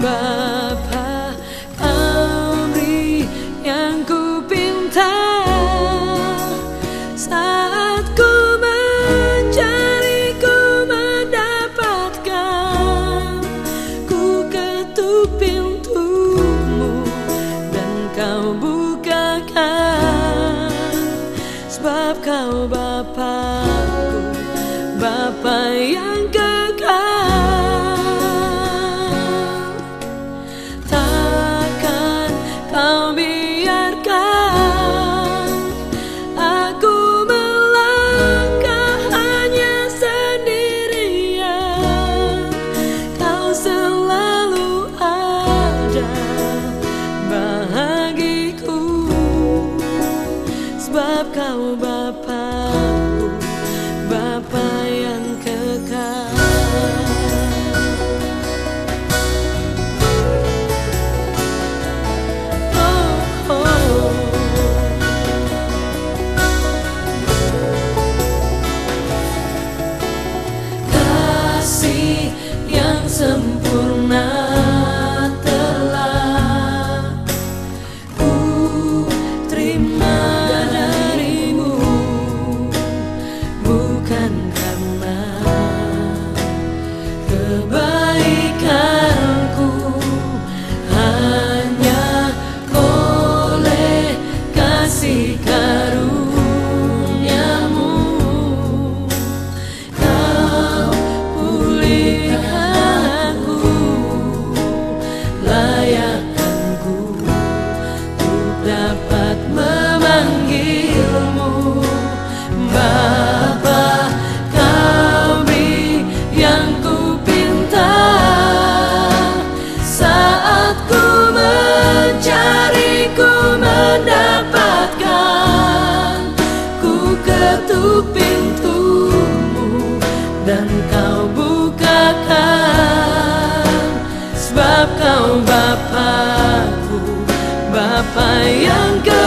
Bapa amri yang ku pinta saat ku mencari ku mendapatkan? Ku ketuk pintumu dan kau bukakan. Sebab kau Bapakku Bapa yang apart. seek ketuk pintumu dan kau bukakan. Sebab kau Bapakku Bapa yang kau